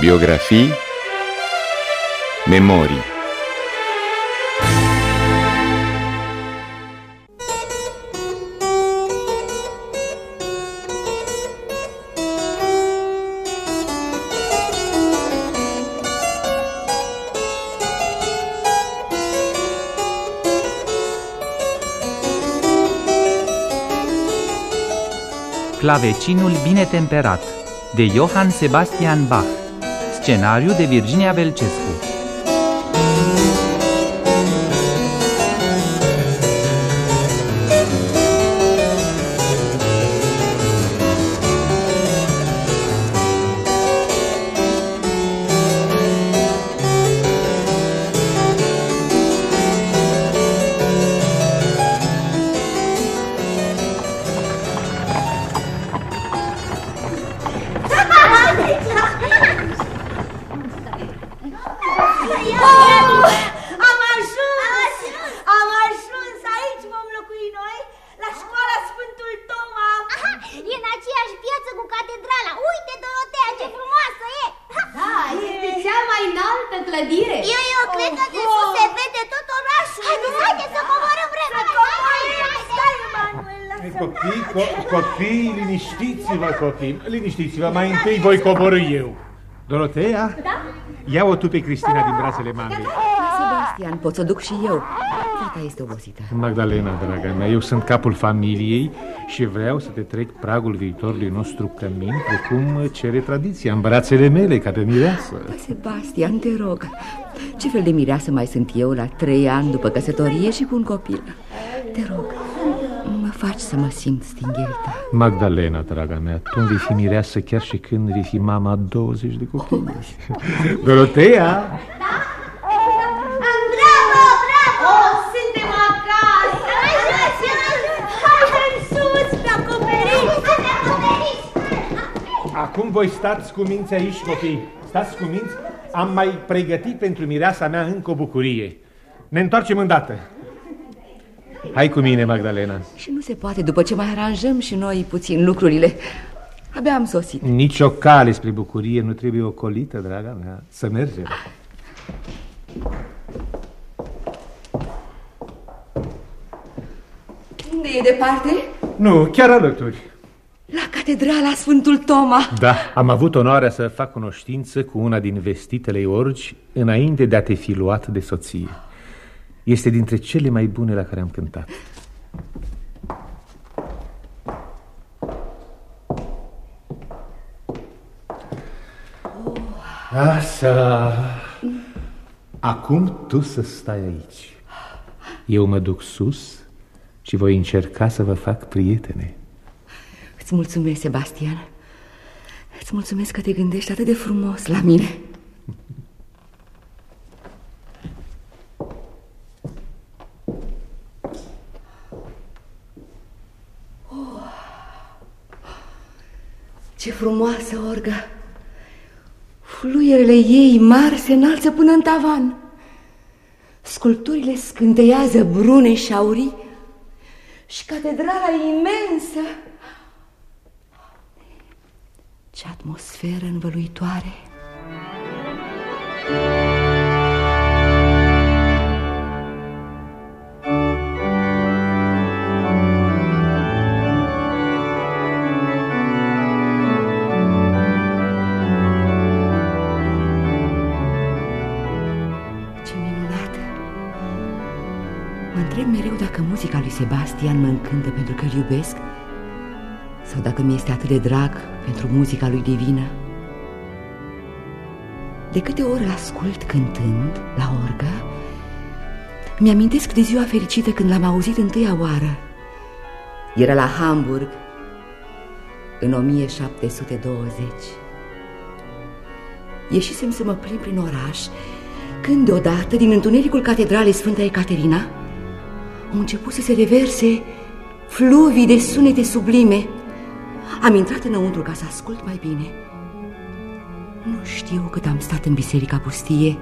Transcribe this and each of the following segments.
Biografii Memorii. Clavecinul bine temperat de Johann Sebastian Bach Scenariu de Virginia Belcescu liniștiți-vă, copii, liniștiți-vă, mai întâi voi coborâ eu. Dorotea? Da? Ia-o tu pe Cristina din brațele mamei. Sebastian, pot să duc și eu. Fata este obosită. Magdalena, draga mea, eu sunt capul familiei și vreau să te trec pragul viitorului nostru cămin, precum cere tradiția, în brațele mele, ca de mireasă. Sebastian, te rog, ce fel de mireasă mai sunt eu la trei ani după căsătorie și cu un copil? Te rog, mă faci să mă simt stingherită. Magdalena, draga mea, tu îmi vei fi mireasă chiar și când vei fi mama a 20 de copii. Dorotea! Bravo, bravo! Suntem acasă! Hai în sus, pe acoperiș! Pe acoperiș! Acum voi stați cu minți aici, copii. Stați cu minți. Am mai pregătit pentru mireasa mea încă o bucurie. Ne întoarcem îndată. Hai cu mine, Magdalena. Și nu se poate după ce mai aranjăm și noi puțin lucrurile. Abia am sosit. Nici o cale spre bucurie nu trebuie ocolită, draga mea. Să mergem. Unde e departe? Nu, chiar alături. La catedrala Sfântul Toma. Da, am avut onoarea să fac cunoștință cu una din vestitele orgi înainte de a te fi luat de soție. Este dintre cele mai bune la care am cântat. Așa. Acum tu să stai aici. Eu mă duc sus și voi încerca să vă fac prietene. Îți mulțumesc, Sebastian. Îți mulțumesc că te gândești atât de frumos la mine. Ce frumoasă orga! Fluierele ei mari se înalță până în tavan. Sculpturile scânteiază brune și aurii și catedrala imensă. Ce atmosferă învăluitoare! Ce Sebastian mă încântă pentru că îl iubesc sau dacă mi este atât de drag pentru muzica lui divină. De câte ori îl ascult cântând la orgă, mi-amintesc de ziua fericită când l-am auzit întâia oară. Era la Hamburg în 1720. Ieșisem să mă plimb prin oraș când deodată, din întunericul catedralei Sfânta Ecaterina, au început să se reverse fluvii de sunete sublime. Am intrat înăuntru ca să ascult mai bine. Nu știu cât am stat în biserica pustie,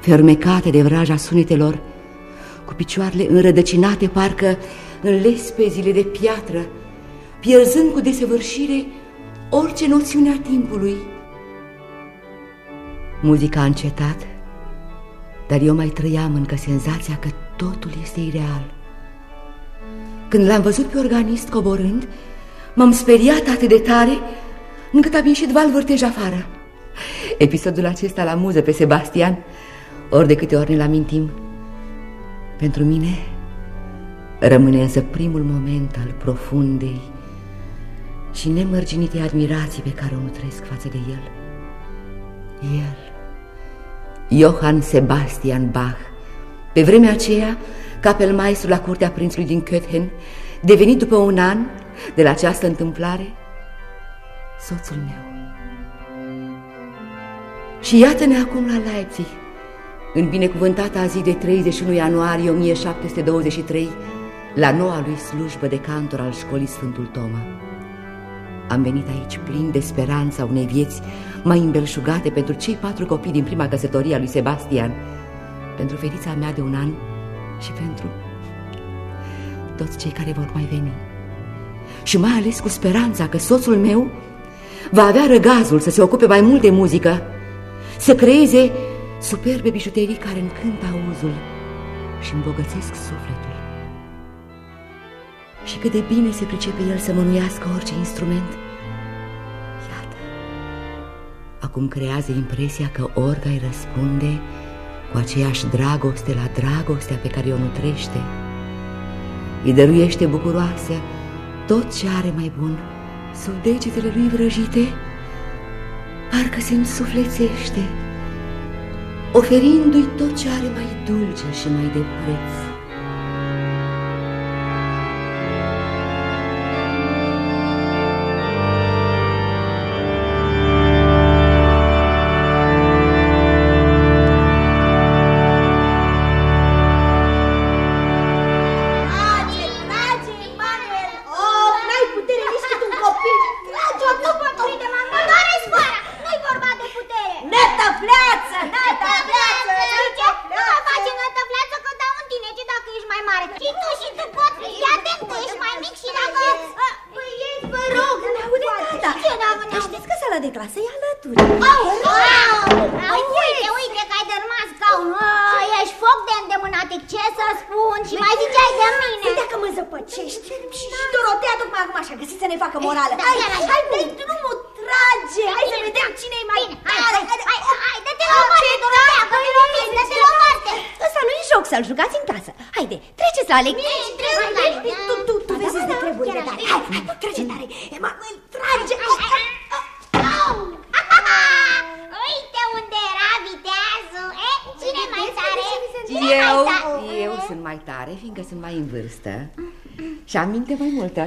fermecată de vraja sunetelor, cu picioarele înrădăcinate parcă în lespezile de piatră, pierzând cu desăvârșire orice noțiune a timpului. Muzica a încetat, dar eu mai trăiam încă senzația că totul este ireal. Când l-am văzut pe organist coborând, m-am speriat atât de tare încât am ieșit val vârtej afară. Episodul acesta la muză pe Sebastian, ori de câte ori ne-l amintim. Pentru mine rămâne însă primul moment al profundei și nemărginite admirații pe care o nutresc față de el. El, Johann Sebastian Bach, pe vremea aceea capelmaestru la curtea prințului din Köthen, devenit după un an de la această întâmplare, soțul meu. Și iată-ne acum la Leipzig, în binecuvântata zi de 31 ianuarie 1723, la noua lui slujbă de cantor al școlii Sfântul Toma. Am venit aici plin de speranța unei vieți mai îmbelșugate pentru cei patru copii din prima căsătorie a lui Sebastian, pentru fetița mea de un an și pentru toți cei care vor mai veni. Și mai ales cu speranța că soțul meu va avea răgazul să se ocupe mai mult de muzică, să creeze superbe bijuterii care încântă auzul și îmbogățesc sufletul. Și cât de bine se pricepe el să mânuiască orice instrument. Iată, acum creează impresia că orga îi răspunde cu aceeași dragoste la dragostea pe care o nutrește. Îi dăruiește bucuroasă tot ce are mai bun sub degetele lui vrăjite, parcă se însuflețește, oferindu-i tot ce are mai dulce și mai de preț. De clasă e alături. Au, au, uite, uite că ai dărmat scaunul. A, Ești foc de îndemânatic, ce să spun? Și mai ziceai de mine. Păi dacă mă zăpăcești și, și Dorotea tocmai acum așa găsit să ne facă morală. Da, Hai, chiar așa. hai, dai drumul, trage! Hai să vedem cine e mai Bine, hai, tare! hai, hai, hai, dă-te la o parte, Dorotea, că te lovim, dă-te la o parte. Ăsta nu-i joc să-l jucați în casă. Haide, treceți la lecție. Bine, vârstă și am minte mai multă.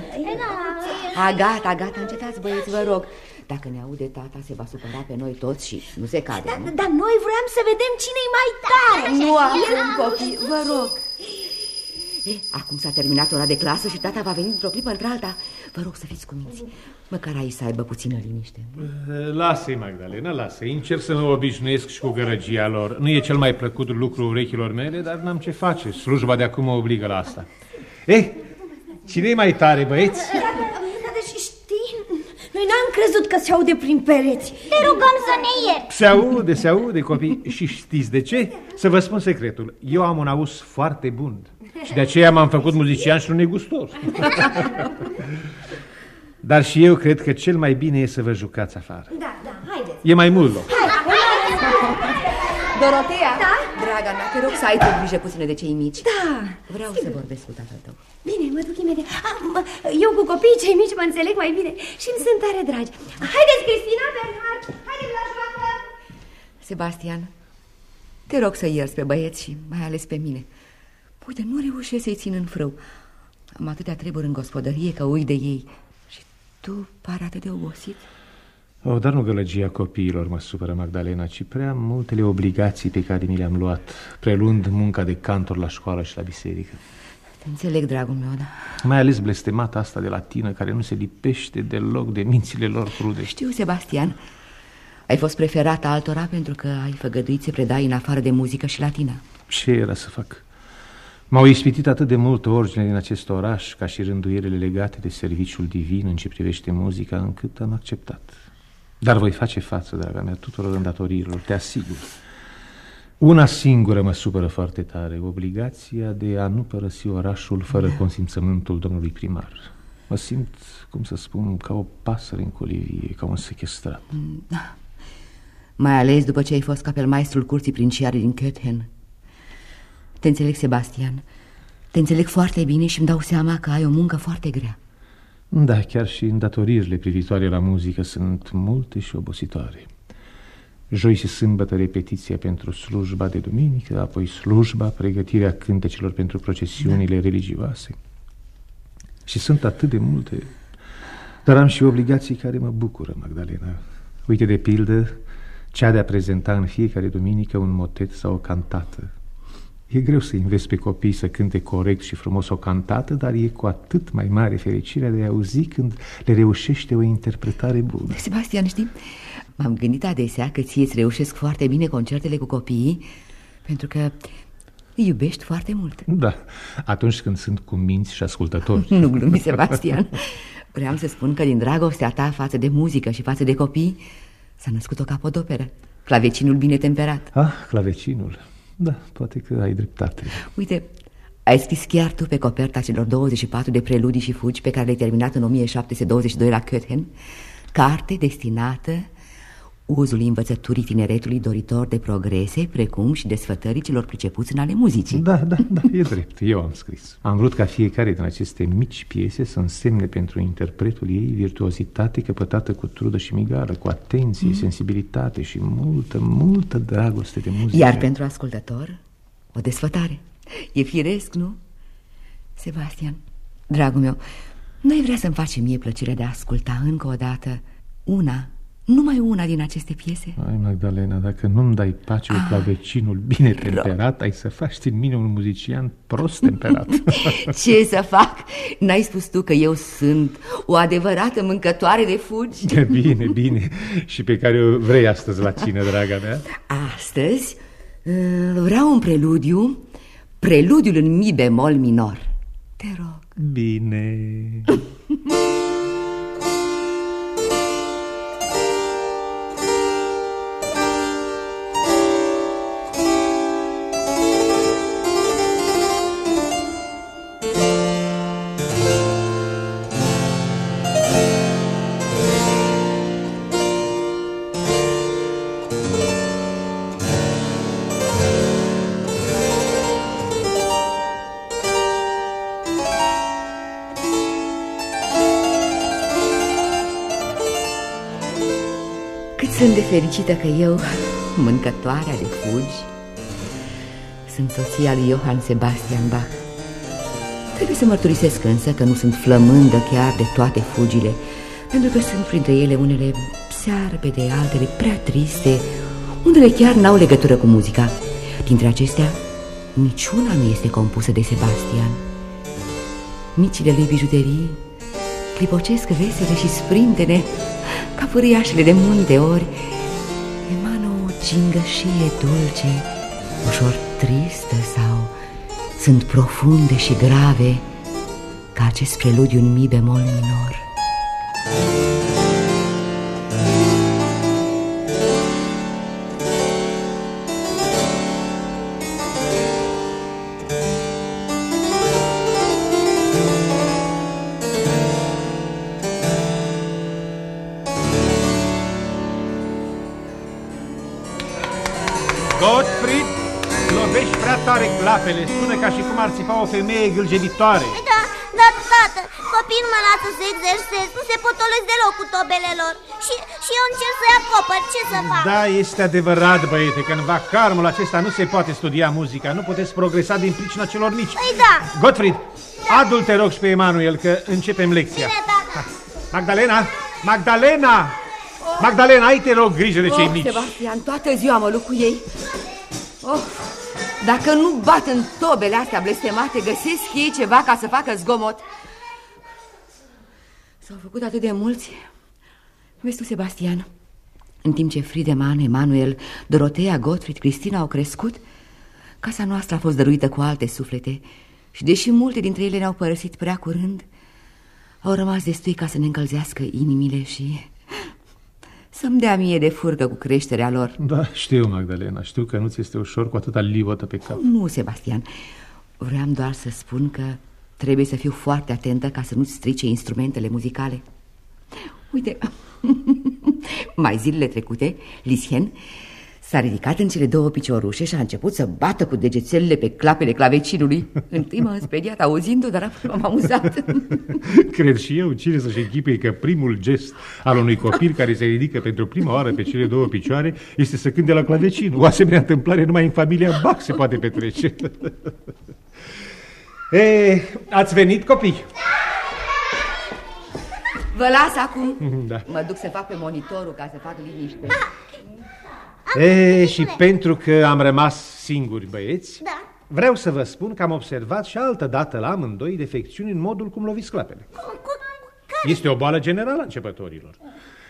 A, gata, gata, încetați băieți, vă rog. Dacă ne aude tata, se va supăra pe noi toți și nu se cade, nu? Dar noi vroiam să vedem cine e mai tare. Nu acum, copii, vă rog. E, acum s-a terminat ora de clasă și tata va veni într-o clipă într-alta. Vă rog să fiți cuminți. Măcar aici să aibă puțină liniște. Lasă-i, Magdalena, lasă-i. Încerc să mă obișnuiesc și cu gărăgia lor. Nu e cel mai plăcut lucru urechilor mele, dar n-am ce face. Slujba de acum mă obligă la asta. Eh, cine e mai tare, băieți? Da, deci știi, noi n-am crezut că se aude prin pereți. Te rugăm să ne ierți. Se aude, se aude, copii. Și știți de ce? Să vă spun secretul. Eu am un auz foarte bun. Și de aceea m-am făcut muzician și nu negustor. Dar și eu cred că cel mai bine e să vă jucați afară. Da, da, haideți. E mai mult loc. Dorotea, da? draga mea, te rog să ai tu grijă puțină de cei mici. Da, Vreau să vorbesc cu tatăl tău. Bine, mă duc imediat. A, mă, eu cu copiii cei mici mă înțeleg mai bine și îmi sunt tare dragi. Haideți, Cristina, Bernhard, haideți la joacă! Sebastian, te rog să ierți pe băieți și mai ales pe mine. Uite, nu reușesc să-i țin în frâu. Am atâtea treburi în gospodărie că uit de ei. Și tu pare atât de obosit. Oh, dar nu gălăgia copiilor mă supără, Magdalena, ci prea multele obligații pe care mi le-am luat, prelund munca de cantor la școală și la biserică. Te înțeleg, dragul meu, da. Mai ales blestemata asta de latină, care nu se lipește deloc de mințile lor crude. Știu, Sebastian, ai fost preferat altora pentru că ai făgăduit să predai în afară de muzică și latină. Ce era să fac? M-au ispitit atât de mult origine din acest oraș, ca și rânduielile legate de serviciul divin în ce privește muzica, încât am acceptat. Dar voi face față, draga mea, tuturor îndatoririlor, te asigur. Una singură mă supără foarte tare, obligația de a nu părăsi orașul fără consimțământul domnului primar. Mă simt, cum să spun, ca o pasăre în colivie, ca un sequestrat. Da. Mai ales după ce ai fost capelmaistrul curții princiare din Köthen. Te înțeleg, Sebastian. Te înțeleg foarte bine și îmi dau seama că ai o muncă foarte grea. Da, chiar și îndatoririle privitoare la muzică sunt multe și obositoare. Joi și sâmbătă repetiția pentru slujba de duminică, apoi slujba, pregătirea cântecilor pentru procesiunile da. religioase. Și sunt atât de multe, dar am și obligații care mă bucură, Magdalena. Uite, de pildă, cea de a prezenta în fiecare duminică un motet sau o cantată. E greu să înveți pe copii să cânte corect și frumos o cantată, dar e cu atât mai mare fericirea de a auzi când le reușește o interpretare bună. Sebastian, știi, m-am gândit adesea că ție îți reușesc foarte bine concertele cu copiii, pentru că îi iubești foarte mult. Da, atunci când sunt cu minți și ascultători. nu glumi, Sebastian. Vreau să spun că din dragostea ta față de muzică și față de copii s-a născut o capodoperă, clavecinul bine temperat. Ah, clavecinul. Da, poate că ai dreptate. Uite, ai scris chiar tu pe coperta celor 24 de preludii și fugi pe care le-ai terminat în 1722 la Köthen, carte destinată uzul învățăturii tineretului doritor de progrese, precum și desfătării celor pricepuți în ale muzicii. Da, da, da, e drept, eu am scris. Am vrut ca fiecare din aceste mici piese să însemne pentru interpretul ei virtuozitate căpătată cu trudă și migară, cu atenție, mm. sensibilitate și multă, multă dragoste de muzică. Iar pentru ascultător, o desfătare. E firesc, nu? Sebastian, dragul meu, nu-ai vrea să-mi faci mie plăcerea de a asculta încă o dată una numai una din aceste piese. Ai, Magdalena, dacă nu-mi dai pace cu ah, clavecinul bine temperat Ai să faci din mine un muzician prost temperat. Ce să fac? N-ai spus tu că eu sunt o adevărată mâncătoare de fugi? Bine, bine. Și pe care o vrei astăzi la cine, draga mea? Astăzi uh, vreau un preludiu Preludiul în mi bemol minor. Te rog. Bine fericită că eu, mâncătoarea de fugi, sunt soția lui Johann Sebastian Bach. Trebuie să mărturisesc însă că nu sunt flămândă chiar de toate fugile, pentru că sunt printre ele unele de altele prea triste, unele chiar n-au legătură cu muzica. Dintre acestea, niciuna nu este compusă de Sebastian. Micile lui bijuterii clipocesc vesele și sprintene ca furiașele de munte ori gingășie dulce, ușor tristă sau sunt profunde și grave ca acest preludiu în mi bemol minor. Apele, sună ca și cum ar țipa o femeie gâlgenitoare. Da, da, tată, copiii nu mă lasă să exersez, nu se potolesc deloc cu tobele lor. Și, și eu încerc să-i acopăr, ce să fac? Da, este adevărat, băiete, că în vacarmul acesta nu se poate studia muzica, nu puteți progresa din pricina celor mici. Păi da. Gottfried, da. adul te rog și pe Emanuel, că începem lecția. Bine, tata. Magdalena, Magdalena! Oh. Magdalena, ai te rog grijă de cei oh, mici. Sebastian, toată ziua mă luc cu ei. Oh. Dacă nu bat în tobele astea blestemate, găsesc ei ceva ca să facă zgomot. S-au făcut atât de mulți. Vezi tu, Sebastian, în timp ce Friedemann, Emanuel, Dorotea, Gottfried, Cristina au crescut, casa noastră a fost dăruită cu alte suflete și deși multe dintre ele ne-au părăsit prea curând, au rămas destui ca să ne încălzească inimile și Să-mi dea mie de furcă cu creșterea lor. Da, știu, Magdalena, știu că nu ți este ușor cu atâta livotă pe cap. Nu, Sebastian, vreau doar să spun că trebuie să fiu foarte atentă ca să nu-ți strice instrumentele muzicale. Uite, mai zilele trecute, Lisien S-a ridicat în cele două piciorușe și a început să bată cu degețelele pe clapele clavecinului. Întâi m-am speriat auzind-o, dar apoi m-am amuzat. Cred și eu, cine să-și echipe că primul gest al unui copil care se ridică pentru prima oară pe cele două picioare este să cânte la clavecin. O asemenea întâmplare numai în familia Bach se poate petrece. e, ați venit, copii? Vă las acum. Da. Mă duc să fac pe monitorul ca să fac liniște. E, și pentru că am rămas singuri băieți, Da. vreau să vă spun că am observat și altă dată la amândoi defecțiuni în modul cum loviți clapele. Este o boală generală a începătorilor.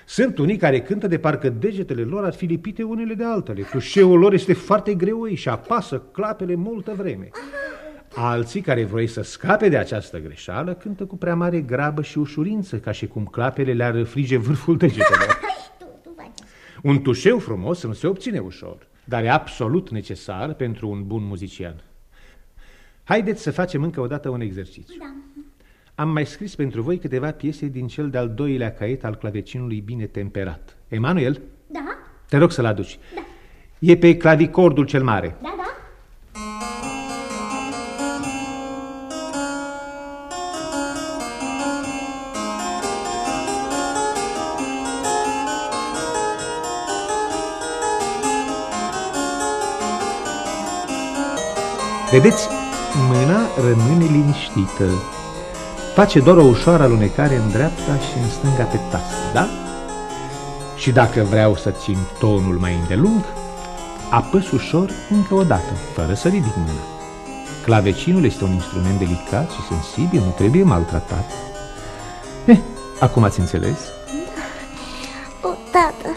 Sunt unii care cântă de parcă degetele lor ar fi lipite unele de altele. Tușeul lor este foarte greoi și apasă clapele multă vreme. Alții care vrei să scape de această greșeală cântă cu prea mare grabă și ușurință, ca și cum clapele le-ar frige vârful degetelor. Tu, tu faci. Un tușeu frumos nu se obține ușor, dar e absolut necesar pentru un bun muzician. Haideți să facem încă o dată un exercițiu. Da. Am mai scris pentru voi câteva piese din cel de-al doilea caiet al clavecinului bine temperat. Emanuel, Da? te rog să-l aduci. E pe clavicordul cel mare. Da, da. Vedeți, mâna rămâne liniștită. Face doar o ușoară alunecare în dreapta și în stânga pe taste, da? Și dacă vreau să țin tonul mai îndelung, apăs ușor încă o dată, fără să ridic mâna. Clavecinul este un instrument delicat și sensibil, nu trebuie maltratat. Eh, acum ați înțeles? O, tată,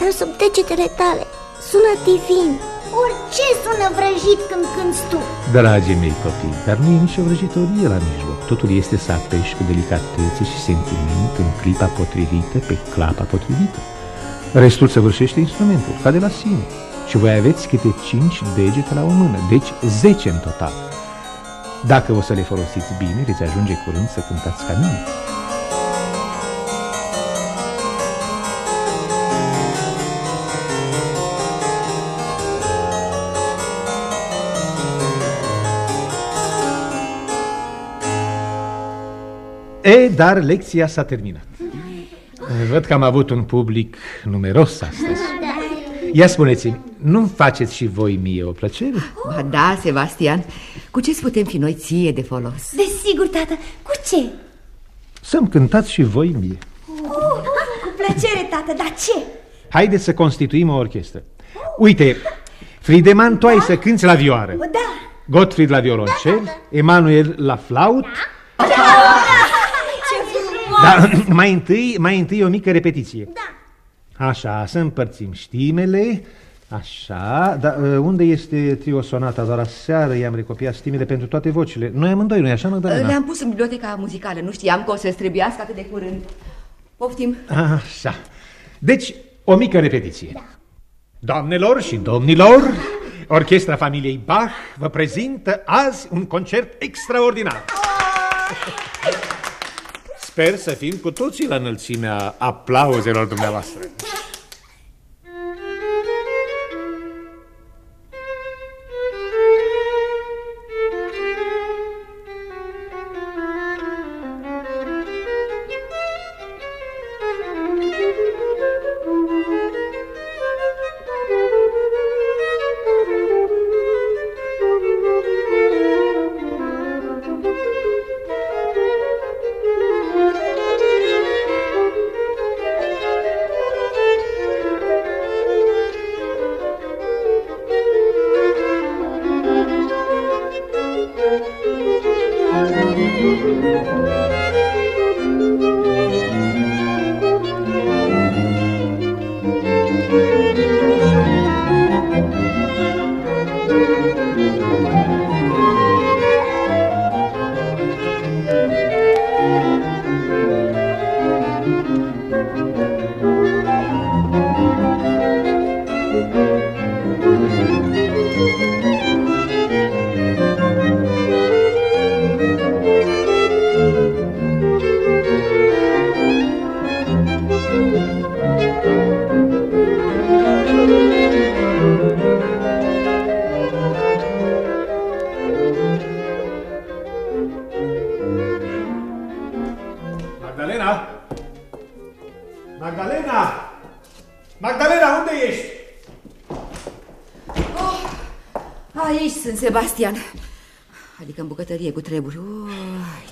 dar sub degetele tale sună divin. Orice sună vrăjit când cânti tu. Dragii mei copii, dar nu e nicio vrăjitorie la mijloc. Totul este să apeși cu delicatețe și sentiment în clipa potrivită pe clapa potrivită. Restul săvârșește instrumentul, ca de la sine. Și voi aveți câte cinci degete la o mână, deci 10 în total. Dacă o să le folosiți bine, veți ajunge curând să cântați ca mine. E, dar lecția s-a terminat. Văd că am avut un public numeros astăzi. Ia spuneți-mi, nu faceți și voi mie o plăcere? Ba da, Sebastian, cu ce putem fi noi ție de folos? Desigur, tată. Cu ce? Să-mi cântați și voi mie. Cu plăcere, tată, dar ce? Haideți să constituim o orchestră. Uite, Friedemann, tu ai să cânți la vioară. O, da. Gottfried la violoncel, Emanuel la flaut. Ce frumos! Dar mai întâi, mai întâi o mică repetiție. Da. Așa, să împărțim știmele. Așa, dar uh, unde este trio sonata? Doar aseară i-am recopiat știmele pentru toate vocile. Noi amândoi, nu-i așa, Magdalena? Le-am pus în biblioteca muzicală, nu știam că o să străbiască atât de curând. Poftim. Așa. Deci, o mică repetiție. Da. Doamnelor și domnilor, orchestra familiei Bach vă prezintă azi un concert extraordinar. Sper să fim cu toții la înălțimea aplauzelor dumneavoastră. Magdalena! Magdalena, unde ești? Oh, aici sunt, Sebastian. Adică în bucătărie cu treburi. Oh,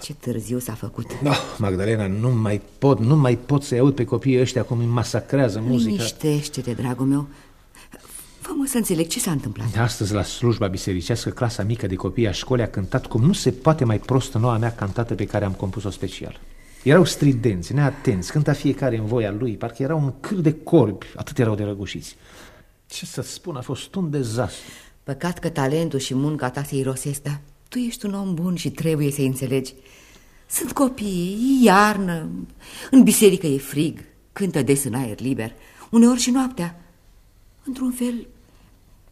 ce târziu s-a făcut. No, Magdalena, nu mai pot, nu mai pot să-i aud pe copiii ăștia cum îmi masacrează muzica. Liniștește-te, dragul meu. Fă-mă să înțeleg ce s-a întâmplat. Astăzi, la slujba bisericească, clasa mică de copii a școlii a cântat cum nu se poate mai prostă noua mea cantată pe care am compus-o special. Erau stridenți, neatenți, cânta fiecare în voia lui, parcă era un câr de corbi, atât erau de răgușiți. Ce să spun, a fost un dezastru. Păcat că talentul și munca ta se irosesc, dar tu ești un om bun și trebuie să-i înțelegi. Sunt copii, e iarnă, în biserică e frig, cântă des în aer liber, uneori și noaptea. Într-un fel,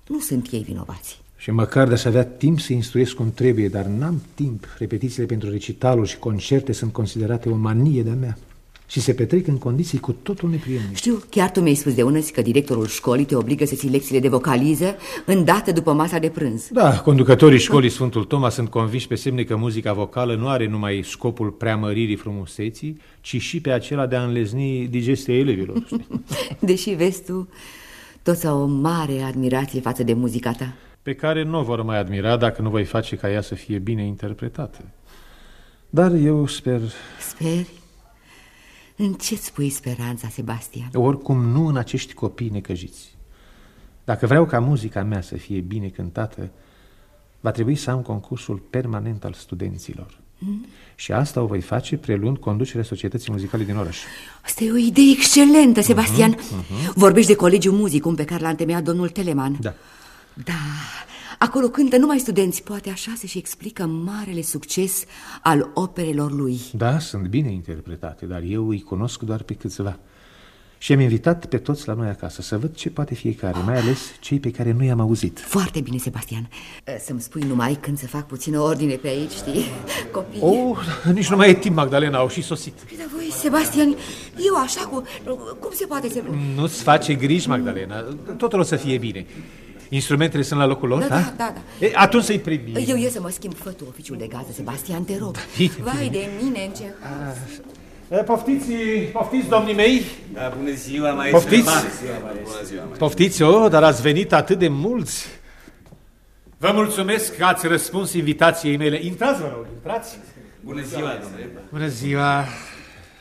nu sunt ei vinovați. Și măcar de să avea timp să instruiesc cum trebuie, dar n-am timp. Repetițiile pentru recitaluri și concerte sunt considerate o manie de-a mea și se petrec în condiții cu totul neprielnice. Știu, chiar tu mi-ai spus de ună că directorul școlii te obligă să ții lecțiile de vocaliză îndată după masa de prânz. Da, conducătorii școlii Sfântul Toma sunt conviși pe semne că muzica vocală nu are numai scopul preamăririi frumuseții, ci și pe acela de a înlezni digestia elevilor. Deși vezi tu, toți au o mare admirație față de muzica ta. Pe care nu o vor mai admira dacă nu voi face ca ea să fie bine interpretată. Dar eu sper... Speri? În ce-ți pui speranța, Sebastian? Oricum nu în acești copii necăjiți. Dacă vreau ca muzica mea să fie bine cântată, va trebui să am concursul permanent al studenților. Mm? Și asta o voi face preluând conducerea societății muzicale din oraș. Asta e o idee excelentă, Sebastian. Uh -huh, uh -huh. Vorbești de colegiul muzicum pe care l-a întemeiat domnul Teleman. Da. Da, acolo cântă numai studenți, poate așa se și explică marele succes al operelor lui. Da, sunt bine interpretate, dar eu îi cunosc doar pe câțiva. Și am invitat pe toți la noi acasă să văd ce poate fiecare, mai ales cei pe care nu i-am auzit. Foarte bine, Sebastian. Să-mi spui numai când să fac puțină ordine pe aici, știi? Copii. Oh, nici nu mai e timp, Magdalena, au și sosit. Păi, dar voi, Sebastian, eu așa cu... Cum se poate să... Nu-ți face griji, Magdalena. Totul o să fie bine. Instrumentele sunt la locul lor, da? Da, da, da. da. E, atunci să-i primi. Eu ies să mă schimb, fă tu oficiul de gază, Sebastian, te rog. Da, bine, Vai bine. de mine, în ce... Poftiți, poftiți, domnii mei? Da, bună ziua, maestru. Poftiți? Bună ziua, Bună ziua, maestru. Poftiți, oh, dar ați venit atât de mulți. Vă mulțumesc că ați răspuns invitației mele. Intrați, vă rog, intrați. Bună ziua, domnule. Bună ziua.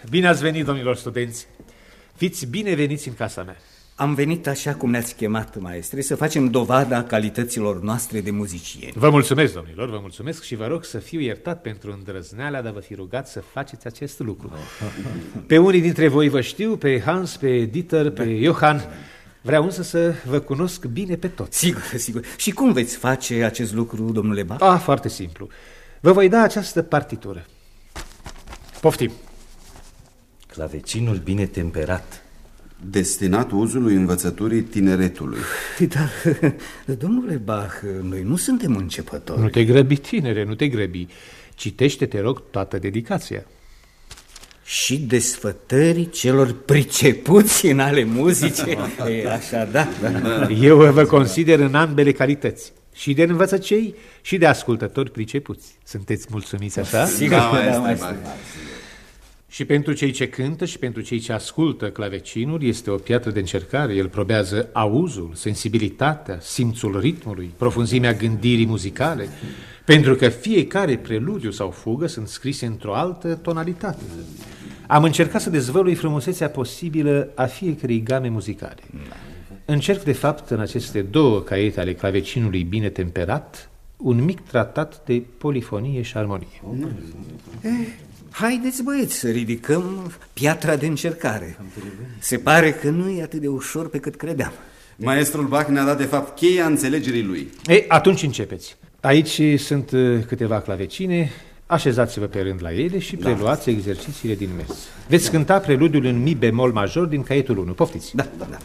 Bine ați venit, domnilor studenți. Fiți bineveniți în casa mea. Am venit așa cum ne-ați chemat, maestre, să facem dovada calităților noastre de muzicieni. Vă mulțumesc, domnilor, vă mulțumesc și vă rog să fiu iertat pentru îndrăzneala, dar vă fi rugat să faceți acest lucru. Pe unii dintre voi vă știu, pe Hans, pe Dieter, pe Johan, vreau însă să vă cunosc bine pe toți. Sigur, sigur. Și cum veți face acest lucru, domnule Bach? Ah, foarte simplu. Vă voi da această partitură. Poftim. Clavecinul bine temperat destinat uzului învățăturii tineretului. Dar, domnule Bach, noi nu suntem începători. Nu te grăbi, tinere, nu te grăbi. Citește, te rog, toată dedicația. Și desfătării celor pricepuți în ale muzice. e, așa, da, da. Eu vă consider în ambele calități. Și de învățăcei și de ascultători pricepuți. Sunteți mulțumiți așa? Sigur, da, da, da, da. Și pentru cei ce cântă și pentru cei ce ascultă clavecinul este o piatră de încercare. El probează auzul, sensibilitatea, simțul ritmului, profunzimea gândirii muzicale, pentru că fiecare preludiu sau fugă sunt scrise într-o altă tonalitate. Am încercat să dezvălui frumusețea posibilă a fiecărei game muzicale. Încerc, de fapt, în aceste două caiete ale clavecinului bine temperat, un mic tratat de polifonie și armonie. Eh, Haideți, băieți, să ridicăm piatra de încercare. Se pare că nu e atât de ușor pe cât credeam. Maestrul Bach ne-a dat, de fapt, cheia înțelegerii lui. Ei, atunci începeți. Aici sunt uh, câteva clavecine, așezați-vă pe rând la ele și preluați da. exercițiile din mers. Veți da. cânta preludiul în mi bemol major din caietul 1. Poftiți! Da, da, da.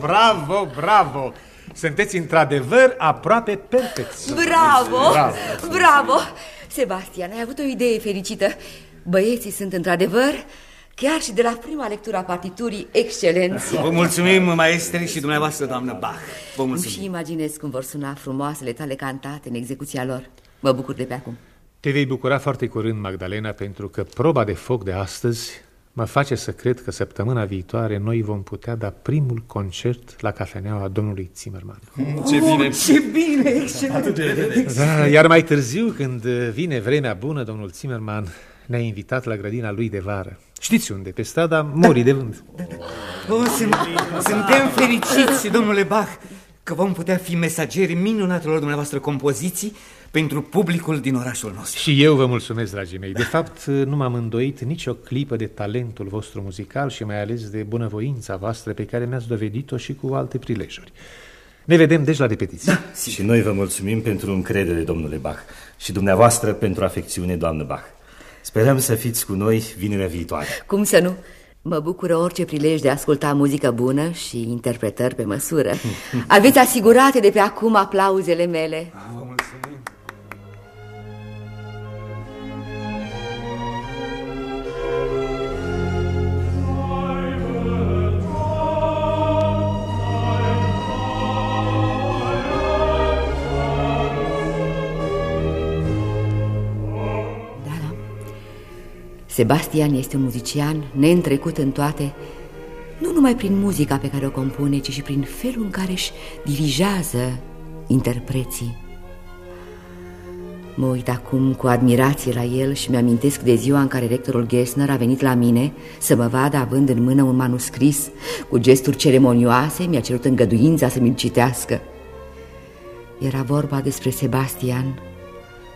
Bravo, bravo! Sunteți într-adevăr aproape perfecți. Bravo! Bravo! Bravo! Sebastian, ai avut o idee fericită. Băieții sunt într-adevăr chiar și de la prima lectură a partiturii excelenți. Vă mulțumim, maestre, și dumneavoastră, doamnă Bach. Vă mulțumim. Și imaginez cum vor suna frumoasele tale cantate în execuția lor. Mă bucur de pe acum. Te vei bucura foarte curând, Magdalena, pentru că proba de foc de astăzi mă face să cred că săptămâna viitoare noi vom putea da primul concert la cafeneaua domnului Zimmerman. Ce bine! Oh, ce bine! Excelent! Da, iar mai târziu, când vine vremea bună, domnul Zimmerman ne-a invitat la grădina lui de vară. Știți unde? Pe strada Morii de Vânt. Oh, sunt, suntem fericiți, domnule Bach, că vom putea fi mesageri minunatelor dumneavoastră compoziții pentru publicul din orașul nostru. Și eu vă mulțumesc, dragii mei. De fapt, nu m-am îndoit nicio clipă de talentul vostru muzical și mai ales de bunăvoința voastră pe care mi-ați dovedit-o și cu alte prilejuri. Ne vedem deci la repetiție. Da, și noi vă mulțumim pentru încredere, domnule Bach, și dumneavoastră pentru afecțiune, doamnă Bach. Sperăm să fiți cu noi vinerea viitoare. Cum să nu? Mă bucură orice prilej de a asculta muzică bună și interpretări pe măsură. Aveți asigurate de pe acum aplauzele mele. Vă mulțumim. Sebastian este un muzician neîntrecut în toate, nu numai prin muzica pe care o compune, ci și prin felul în care își dirigează interpreții. Mă uit acum cu admirație la el și mi-amintesc de ziua în care rectorul Gessner a venit la mine să mă vadă având în mână un manuscris cu gesturi ceremonioase, mi-a cerut îngăduința să mi-l citească. Era vorba despre Sebastian,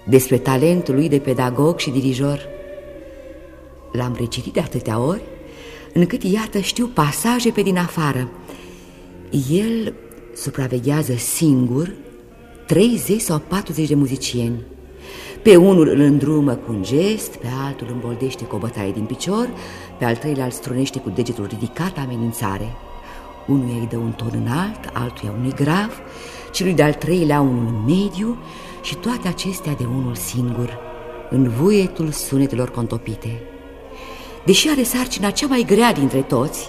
despre talentul lui de pedagog și dirijor. L-am recitit de atâtea ori, încât, iată, știu pasaje pe din afară. El supraveghează singur 30 sau 40 de muzicieni. Pe unul îl îndrumă cu un gest, pe altul îmboldește cu o bătaie din picior, pe al treilea îl strunește cu degetul ridicat amenințare. Unuia îi dă un ton înalt, altuia unui grav, celui de-al treilea unul mediu și toate acestea de unul singur, în vuietul sunetelor contopite deși are sarcina cea mai grea dintre toți,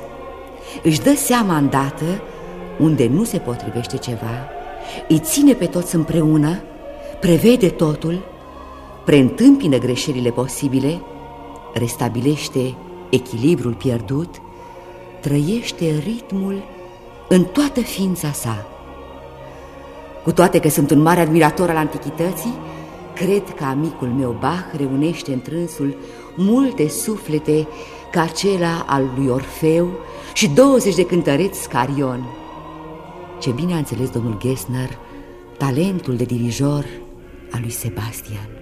își dă seama îndată unde nu se potrivește ceva, îi ține pe toți împreună, prevede totul, preîntâmpină greșelile posibile, restabilește echilibrul pierdut, trăiește ritmul în toată ființa sa. Cu toate că sunt un mare admirator al antichității, cred că amicul meu Bach reunește întrânsul multe suflete ca acela al lui Orfeu și 20 de cântăreți Carion. Ce bine a înțeles domnul Gessner talentul de dirijor al lui Sebastian.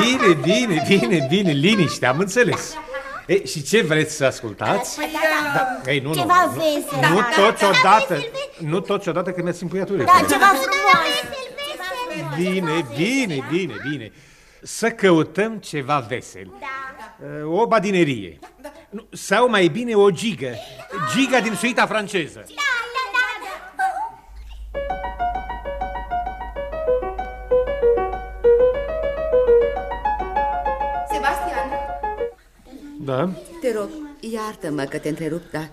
Bine, bine, bine, bine, liniște, am înțeles. E, și ce vreți să ascultați? Păi da, da. Ei, nu, ceva nu, vesel. Nu, nu Da, toți da, odată, vesel, nu toți odată că mi-ați împuiat Da, urechile. ceva frumos. Bine, bine, bine, bine. Să căutăm ceva vesel. Da. O badinerie. Nu, Sau mai bine o gigă. Giga din suita franceză. Da, da, da, Da? te rog, iartă-mă că te întrerup, dar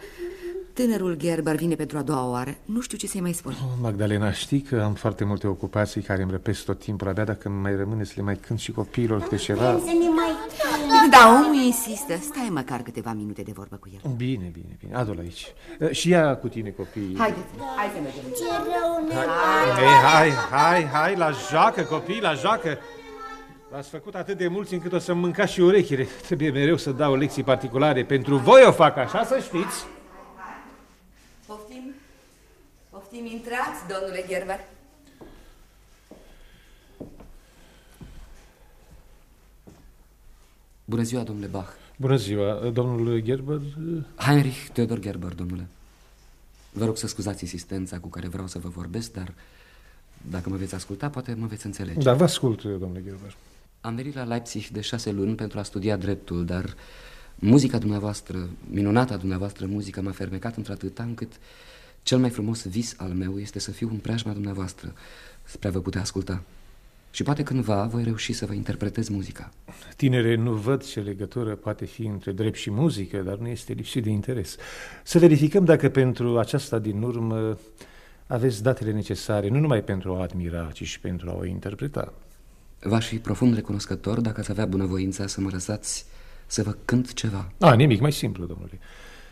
tânărul Gerber vine pentru a doua oară. Nu știu ce să-i mai spun. Oh, Magdalena, știi că am foarte multe ocupații care îmi răpesc tot timpul. Abia dacă mai rămâne să le mai cânt și copiilor câte ceva. Să ne mai... Da, omul insistă. Stai măcar câteva minute de vorbă cu el. Bine, bine, bine. Adu-l aici. Eh, Și ia cu tine copiii. Haideți, hai să mergem. Ce rău ne Ei, hai, hai, hai, la joacă, copii, la joacă. V-ați făcut atât de mulți încât o să mâncați și urechile. Trebuie mereu să dau lecții particulare. Pentru voi o fac așa, să știți. Poftim, intrați, domnule Gerber. Bună ziua, domnule Bach. Bună ziua, domnul Gerber. Heinrich Theodor Gerber, domnule. Vă rog să scuzați insistența cu care vreau să vă vorbesc, dar dacă mă veți asculta, poate mă veți înțelege. Da, vă ascult, domnule Gerber. Am venit la Leipzig de șase luni pentru a studia dreptul, dar muzica dumneavoastră, minunata dumneavoastră muzică m-a fermecat într-atâta încât cel mai frumos vis al meu este să fiu în preajma dumneavoastră, spre a vă putea asculta. Și poate cândva voi reuși să vă interpretez muzica. Tinere, nu văd ce legătură poate fi între drept și muzică, dar nu este lipsit de interes. Să verificăm dacă pentru aceasta din urmă aveți datele necesare, nu numai pentru a o admira, ci și pentru a o interpreta. V-aș fi profund recunoscător dacă ați avea bunăvoința să mă lăsați să vă cânt ceva. A, nimic, mai simplu, domnule.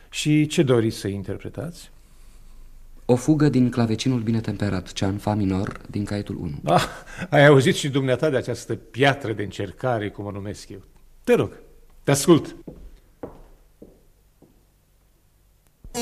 Și ce doriți să interpretați? O fugă din clavecinul bine temperat, cea în fa minor, din caietul 1. Ah, ai auzit și dumneata de această piatră de încercare, cum o numesc eu. Te rog, te ascult. E,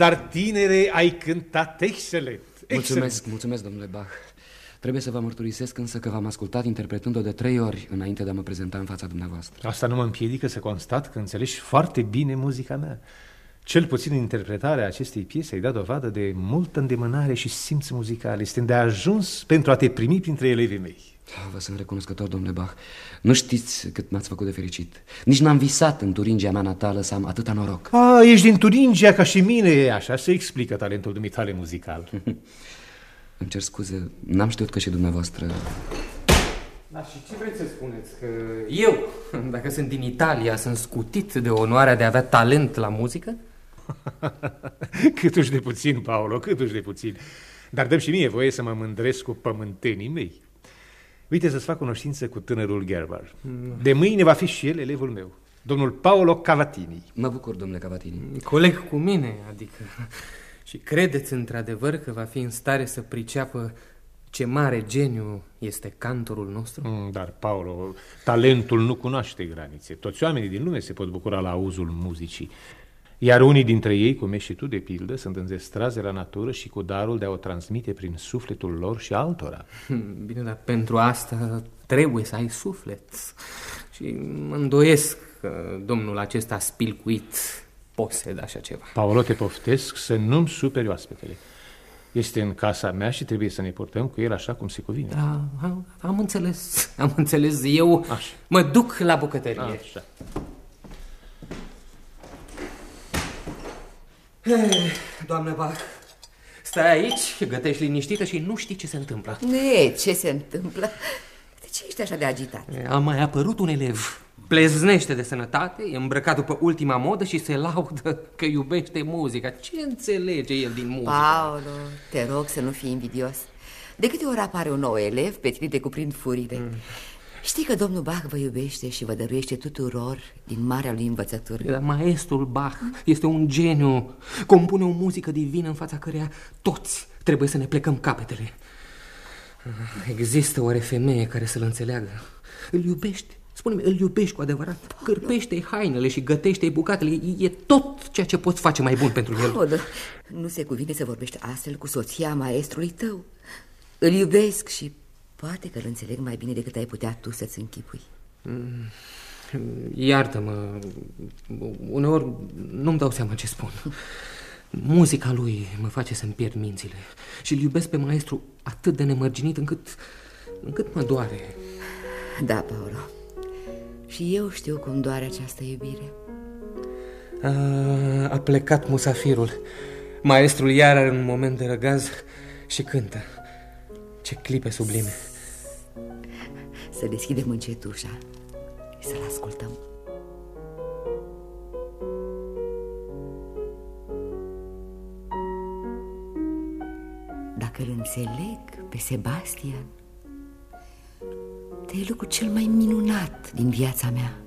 dar tinere, ai cântat excelent. Mulțumesc, excelent. mulțumesc, domnule Bach. Trebuie să vă mărturisesc însă că v-am ascultat interpretând-o de trei ori înainte de a mă prezenta în fața dumneavoastră. Asta nu mă împiedică să constat că înțelegi foarte bine muzica mea. Cel puțin interpretarea acestei piese ai dat dovadă de multă îndemânare și simț muzical. Este de ajuns pentru a te primi printre elevii mei. Ah, Vă sunt recunoscător, domnule Bach. Nu știți cât m-ați făcut de fericit. Nici n-am visat în Turingia mea natală să am atâta noroc. A, ești din Turingia ca și mine, așa se explică talentul dumitale muzical. Îmi cer scuze, n-am știut că și dumneavoastră... Da, și ce vreți să spuneți? Că eu, dacă sunt din Italia, sunt scutit de onoarea de a avea talent la muzică? cât uși de puțin, Paolo, cât uși de puțin. Dar dăm și mie voie să mă mândresc cu pământenii mei. Uite să-ți fac cunoștință cu tânărul Gerber. De mâine va fi și el elevul meu, domnul Paolo Cavatini. Mă bucur, domnule Cavatini. Coleg cu mine, adică... Și credeți într-adevăr că va fi în stare să priceapă ce mare geniu este cantorul nostru? Mm, Dar, Paolo, talentul nu cunoaște granițe. Toți oamenii din lume se pot bucura la auzul muzicii. Iar unii dintre ei, cum ești și tu de pildă, sunt înzestrați de la natură și cu darul de a o transmite prin sufletul lor și altora. Bine, dar pentru asta trebuie să ai suflet. Și mă îndoiesc că domnul acesta spilcuit posedă așa ceva. Paolo, te poftesc să nu-mi superi oaspetele. Este în casa mea și trebuie să ne purtăm cu el așa cum se cuvine. Da, am, am înțeles, am înțeles. Eu Așa. mă duc la bucătărie. Așa. Eh, Doamne Bach, stai aici, gătești liniștită și nu știi ce se întâmplă. Ne, ce se întâmplă? De ce ești așa de agitat? A mai apărut un elev. Pleznește de sănătate, e îmbrăcat după ultima modă și se laudă că iubește muzica. Ce înțelege el din muzică? Paolo, te rog să nu fii invidios. De câte ori apare un nou elev, pe tine te cuprind furile. Mm. Știi că domnul Bach vă iubește și vă dăruiește tuturor din marea lui învățătură. Dar maestrul Bach este un geniu. Compune o muzică divină în fața căreia toți trebuie să ne plecăm capetele. Există oare femeie care să-l înțeleagă? Îl iubește. Spune-mi, îl iubești cu adevărat? Cârpește-i hainele și gătește-i bucatele. E, e tot ceea ce poți face mai bun pentru el. Paolo, nu se cuvine să vorbești astfel cu soția maestrului tău. Îl iubesc și poate că îl înțeleg mai bine decât ai putea tu să-ți închipui. Iartă-mă, uneori nu-mi dau seama ce spun. Muzica lui mă face să-mi pierd mințile și îl iubesc pe maestru atât de nemărginit încât, încât mă doare. Da, Paolo. Și eu știu cum doare această iubire. A, a plecat musafirul. Maestrul iar are un moment de răgaz și cântă. Ce clipe sublime. Să deschidem încet ușa și să-l ascultăm. Dacă îl înțeleg pe Sebastian, te e lucru cel mai minunat din viața mea.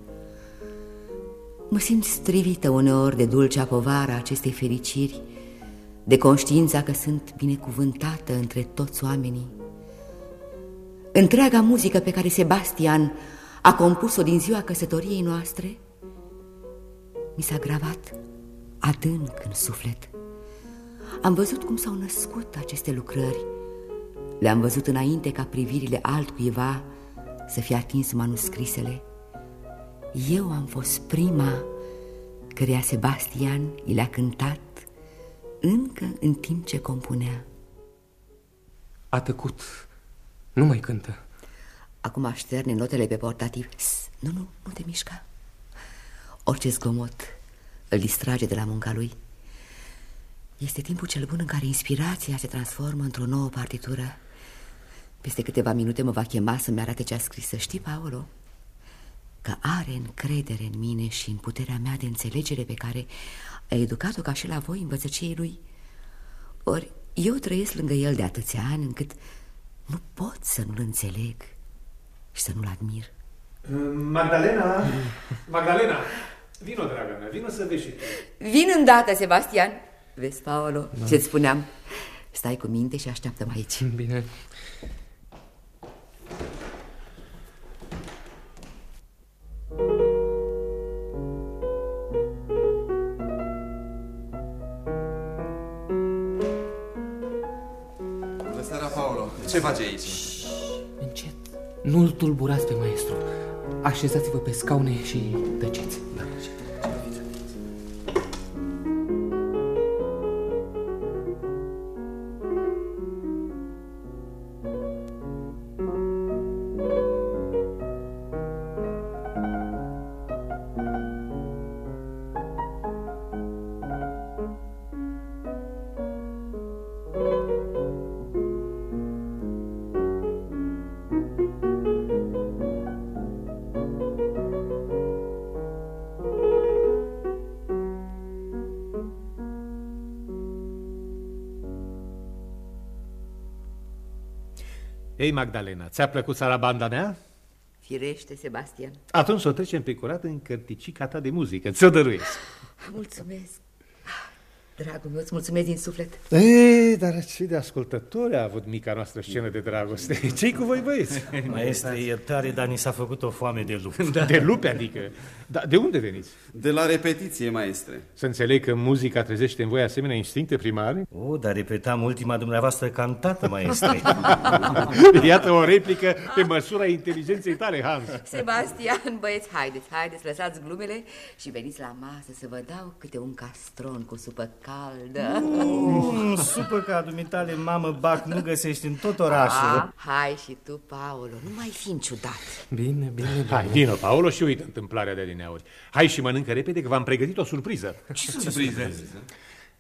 Mă simt strivită uneori de dulcea povară a acestei fericiri, de conștiința că sunt binecuvântată între toți oamenii. Întreaga muzică pe care Sebastian a compus-o din ziua căsătoriei noastre mi s-a gravat adânc în suflet. Am văzut cum s-au născut aceste lucrări. Le-am văzut înainte ca privirile altcuiva să fie atins manuscrisele. Eu am fost prima căreia Sebastian i le-a cântat încă în timp ce compunea. A tăcut. Nu mai cântă. Acum așterne notele pe portativ. Sss, nu, nu, nu te mișca. Orice zgomot îl distrage de la munca lui. Este timpul cel bun în care inspirația se transformă într-o nouă partitură. Peste câteva minute mă va chema să-mi arate ce a scris. Să știi, Paolo, că are încredere în mine și în puterea mea de înțelegere pe care a educat-o ca și la voi învățăciei lui. Ori eu trăiesc lângă el de atâția ani încât nu pot să nu-l înțeleg și să nu-l admir. Magdalena, Magdalena, vino, dragă mea, vino să vezi și tu. Vin îndată, Sebastian. Vezi, Paolo, da. ce-ți spuneam? Stai cu minte și așteaptă-mă aici. Bine. Ce face aici? Încet. Nu-l tulburați pe maestru. Așezați-vă pe scaune și tăceți. Da. Ei, Magdalena, ți-a plăcut sarabanda mea? Firește, Sebastian. Atunci să o trecem pe curat în cărticica ta de muzică. Ți-o dăruiesc. Mulțumesc. Dragul meu, îți mulțumesc din suflet. Ei, dar ce de ascultători a avut mica noastră scenă de dragoste. ce cu voi, băieți? Maestre, iertare, dar ni s-a făcut o foame de lup. Da. De lupe, adică? Da, de unde veniți? De la repetiție, maestre. Să înțeleg că muzica trezește în voi asemenea instincte primare? O, dar repetam ultima dumneavoastră cantată, maestre. Iată o replică pe măsura inteligenței tale, Hans. Sebastian, băieți, haideți, haideți, lăsați glumele și veniți la masă să vă dau câte un castron cu supă caldă. Mm, supă ca dumitale, mamă, bac, nu găsești în tot orașul. A, hai și tu, Paolo, nu mai fi ciudat. Bine, bine, bine. Hai, vino, Paolo, și uite întâmplarea de alineauri. Hai și mănâncă repede că v-am pregătit o surpriză. Ce surpriză?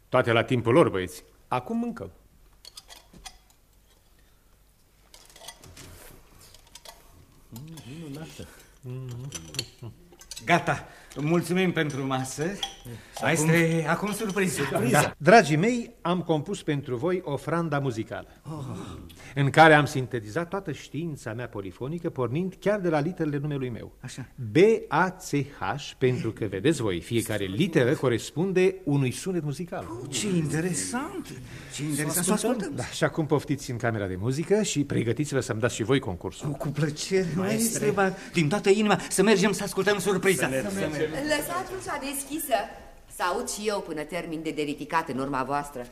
Toate la timpul lor, băieți. Acum mâncăm. Gata, mulțumim pentru masă. Maestre, acum surpriză. Da. Dragii mei, am compus pentru voi ofranda muzicală, oh. în care am sintetizat toată știința mea polifonică, pornind chiar de la literele numelui meu. Așa. B-A-C-H, pentru că, vedeți voi, fiecare literă corespunde unui sunet muzical. Oh, ce interesant! Ce interesant să ascultăm. Da, și acum poftiți în camera de muzică și pregătiți-vă să-mi dați și voi concursul. Oh, cu plăcere, maestre, ba, din toată inima, să mergem să ascultăm surpriza. Să mergem. Lăsați ușa deschisă. Să aud și eu până termin de deriticat în urma voastră.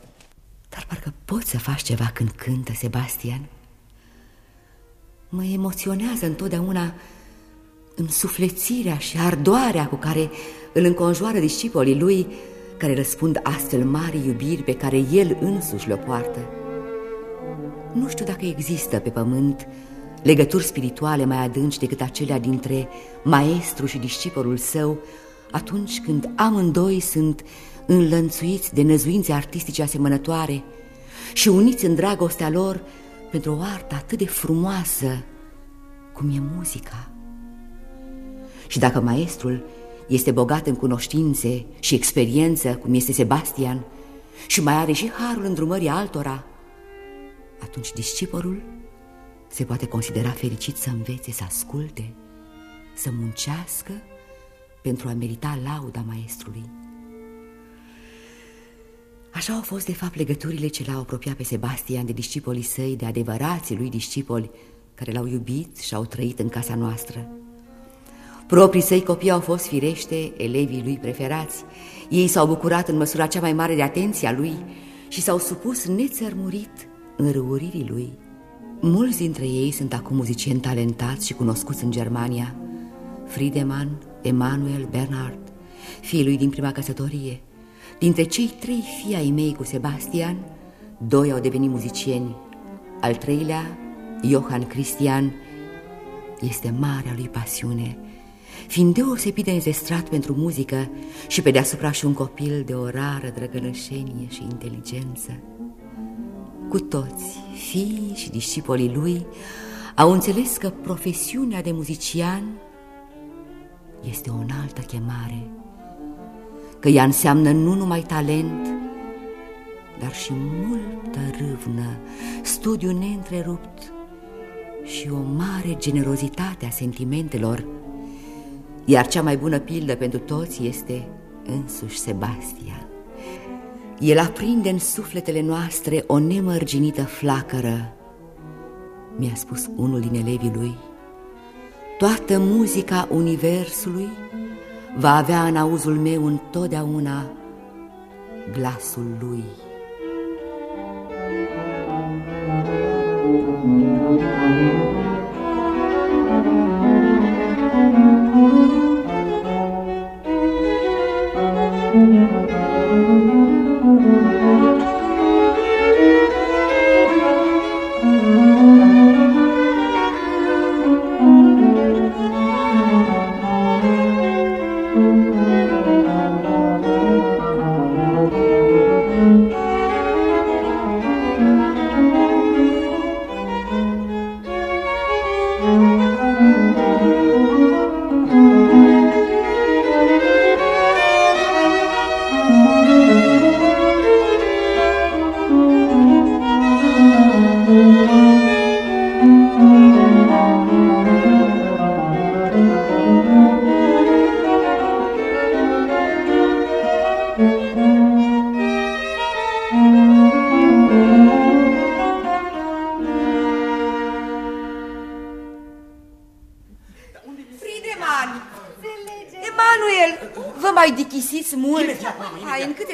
Dar parcă poți să faci ceva când cântă, Sebastian. Mă emoționează întotdeauna însuflețirea și ardoarea cu care îl înconjoară discipolii lui, care răspund astfel mari iubiri pe care el însuși le poartă. Nu știu dacă există pe pământ legături spirituale mai adânci decât acelea dintre maestru și discipolul său, atunci când amândoi sunt înlănțuiți de năzuințe artistice asemănătoare și uniți în dragostea lor pentru o artă atât de frumoasă cum e muzica. Și dacă maestrul este bogat în cunoștințe și experiență, cum este Sebastian, și mai are și harul îndrumării altora, atunci discipolul se poate considera fericit să învețe, să asculte, să muncească pentru a merita lauda maestrului. Așa au fost, de fapt, legăturile ce l-au apropiat pe Sebastian de discipolii săi, de adevărații lui discipoli care l-au iubit și au trăit în casa noastră. Proprii săi copii au fost firește elevii lui preferați. Ei s-au bucurat în măsura cea mai mare de atenția lui și s-au supus nețărmurit înrăuririi lui. Mulți dintre ei sunt acum muzicieni talentați și cunoscuți în Germania. Friedemann, Emanuel, Bernard, fiii lui din prima căsătorie. Dintre cei trei fii ai mei cu Sebastian, doi au devenit muzicieni. Al treilea, Johann Christian, este marea lui pasiune, fiind deosebit de înzestrat pentru muzică și pe deasupra și un copil de o rară drăgănășenie și inteligență. Cu toți, fiii și discipolii lui, au înțeles că profesiunea de muzician este o înaltă chemare, că ea înseamnă nu numai talent, dar și multă râvnă, studiu neîntrerupt și o mare generozitate a sentimentelor, iar cea mai bună pildă pentru toți este însuși Sebastian. El aprinde în sufletele noastre o nemărginită flacără, mi-a spus unul din elevii lui, Toată muzica universului va avea în auzul meu întotdeauna glasul lui. Thank you.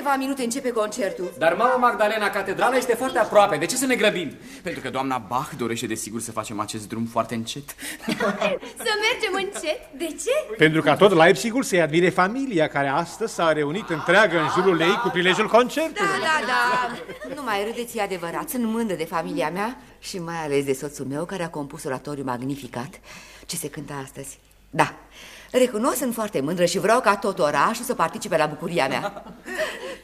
Câteva minute începe concertul. Dar mama Magdalena, catedrala este foarte aproape. De ce să ne grăbim? Pentru că doamna Bach dorește desigur să facem acest drum foarte încet. Să mergem încet? De ce? Pentru ca tot Leipzigul să-i admire familia care astăzi s-a reunit întreagă în jurul ei cu prilejul concertului. Da, da, da. Nu mai râdeți, e adevărat. Sunt mândră de familia mea și mai ales de soțul meu care a compus oratoriu magnificat ce se cântă astăzi. Da, recunosc, sunt foarte mândră și vreau ca tot orașul să participe la bucuria mea.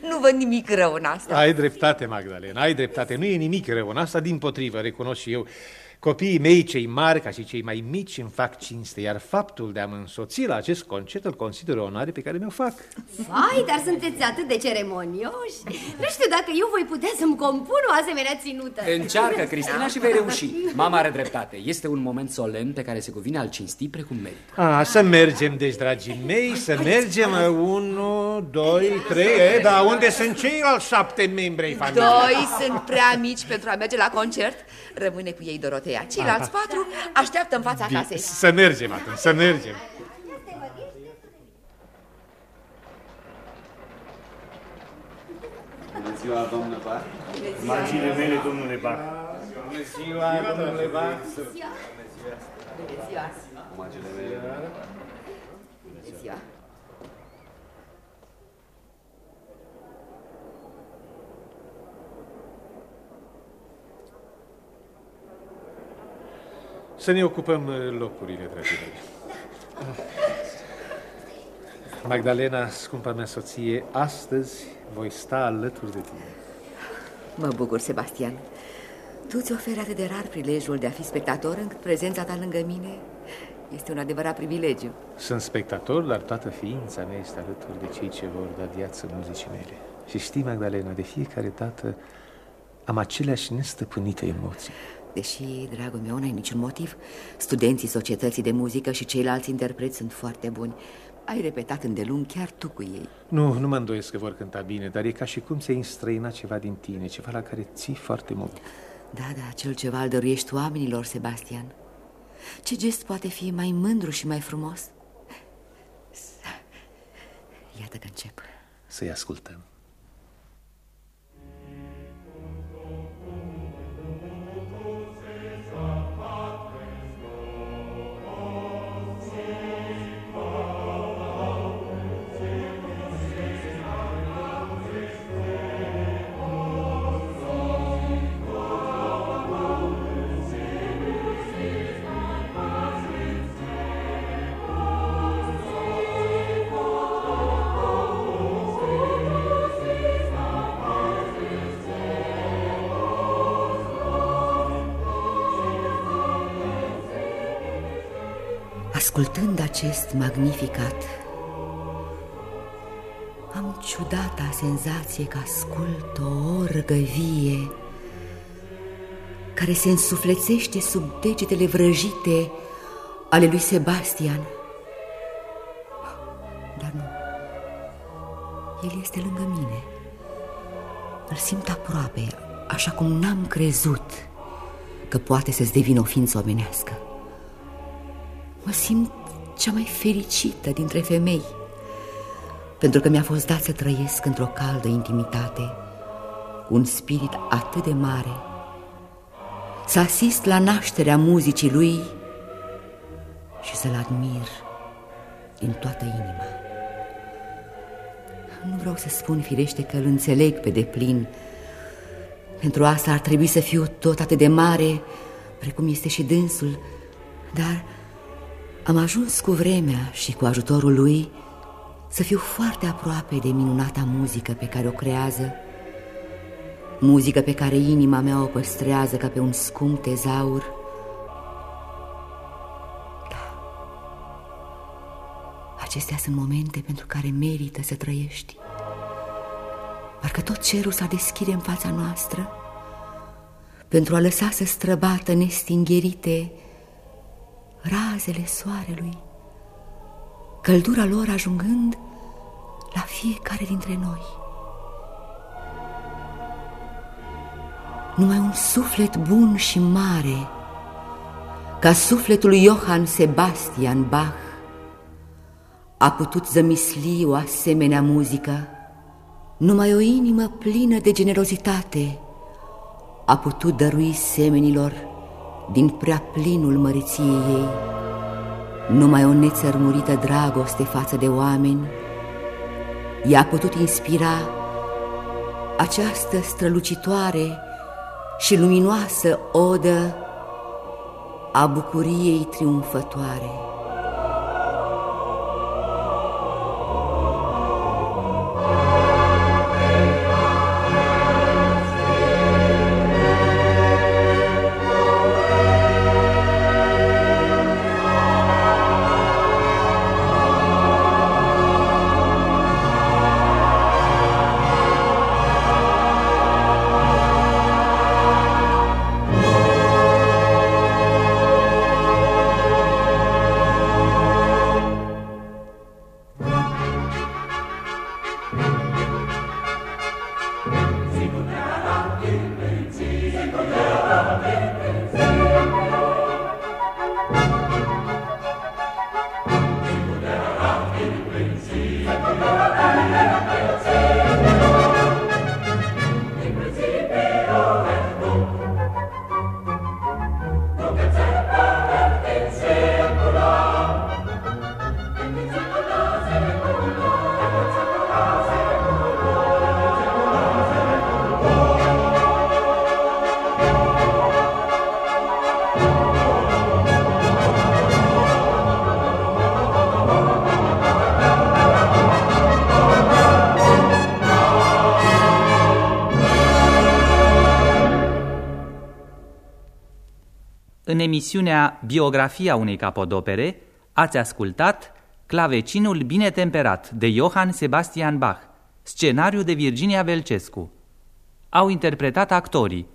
Nu văd nimic rău în asta. Ai dreptate, Magdalena, ai dreptate. Nu e nimic rău în asta, din potrivă, recunosc și eu. Copiii mei, cei mari ca și cei mai mici, îmi fac cinste, iar faptul de a mă însoți la acest concert îl consider o onoare pe care mi-o fac. Vai, dar sunteți atât de ceremonioși. Nu știu dacă eu voi putea să-mi compun o asemenea ținută. Încearcă, Cristina, și vei reuși. Mama are dreptate. Este un moment solemn pe care se cuvine al cinsti precum merită. A, să mergem, deci, dragii mei, să mergem. Unu, doi, trei, e, da, unde sunt ceilalți șapte membri ai familiei? Doi sunt prea mici pentru a merge la concert. Rămâne cu ei Dorotea. Ceilalți patru așteaptă în fața Bine, casei. Să mergem atunci, să mergem. Bună ziua, domnule Bach. Magile mele, domnule Bach. Bună ziua, domnule Bach. Bună ziua. Omagele mele. Bună ziua. Să ne ocupăm uh, locurile, dragii mei. Magdalena, scumpa mea soție, astăzi voi sta alături de tine. Mă bucur, Sebastian. Tu ți oferi atât de rar prilejul de a fi spectator încât prezența ta lângă mine este un adevărat privilegiu. Sunt spectator, dar toată ființa mea este alături de cei ce vor da viață muzicii mele. Și știi, Magdalena, de fiecare dată am aceleași nestăpânite emoții. Deși, dragul meu, n-ai niciun motiv. Studenții societății de muzică și ceilalți interpreți sunt foarte buni. Ai repetat îndelung chiar tu cu ei. Nu, nu mă îndoiesc că vor cânta bine, dar e ca și cum ți-ai înstrăinat ceva din tine, ceva la care ții foarte mult. Da, da, acel ceva îl dăruiești oamenilor, Sebastian. Ce gest poate fi mai mândru și mai frumos? Iată că încep. Să-i ascultăm. Ascultând acest magnificat, am ciudata senzație că ascult o orgă vie care se însuflețește sub degetele vrăjite ale lui Sebastian. Dar nu, el este lângă mine. Îl simt aproape, așa cum n-am crezut că poate să-ți devină o ființă omenească. Mă simt cea mai fericită dintre femei Pentru că mi-a fost dat să trăiesc într-o caldă intimitate Cu un spirit atât de mare să asist la nașterea muzicii lui și să-l admir din toată inima. Nu vreau să spun firește că îl înțeleg pe deplin. Pentru asta ar trebui să fiu tot atât de mare precum este și dânsul, dar am ajuns cu vremea și cu ajutorul lui să fiu foarte aproape de minunata muzică pe care o creează, muzică pe care inima mea o păstrează ca pe un scump tezaur. Da, acestea sunt momente pentru care merită să trăiești. Parcă tot cerul s-a deschide în fața noastră pentru a lăsa să străbată nestingherite razele soarelui, căldura lor ajungând la fiecare dintre noi. Numai un suflet bun și mare, ca sufletul lui Johann Sebastian Bach, a putut zămisli o asemenea muzică. Numai o inimă plină de generozitate a putut dărui semenilor din prea plinul măriției ei. Numai o nețărmurită dragoste față de oameni i-a putut inspira această strălucitoare și luminoasă odă a bucuriei triumfătoare. Emisiunea Biografia unei capodopere ați ascultat Clavecinul bine temperat de Johann Sebastian Bach, scenariu de Virginia Velcescu. Au interpretat actorii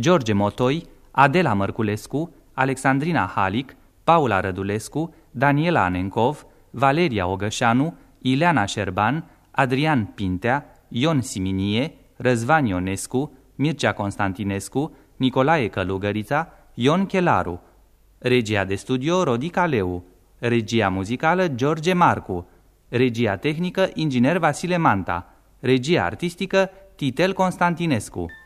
George Motoi, Adela Mărculescu, Alexandrina Halic, Paula Rădulescu, Daniela Anencov, Valeria Ogășanu, Ileana Șerban, Adrian Pintea, Ion Siminie, Răzvan Ionescu, Mircea Constantinescu, Nicolae Călugărița, Ion Chelaru, regia de studio Rodica Leu, regia muzicală George Marcu, regia tehnică inginer Vasile Manta, regia artistică Titel Constantinescu.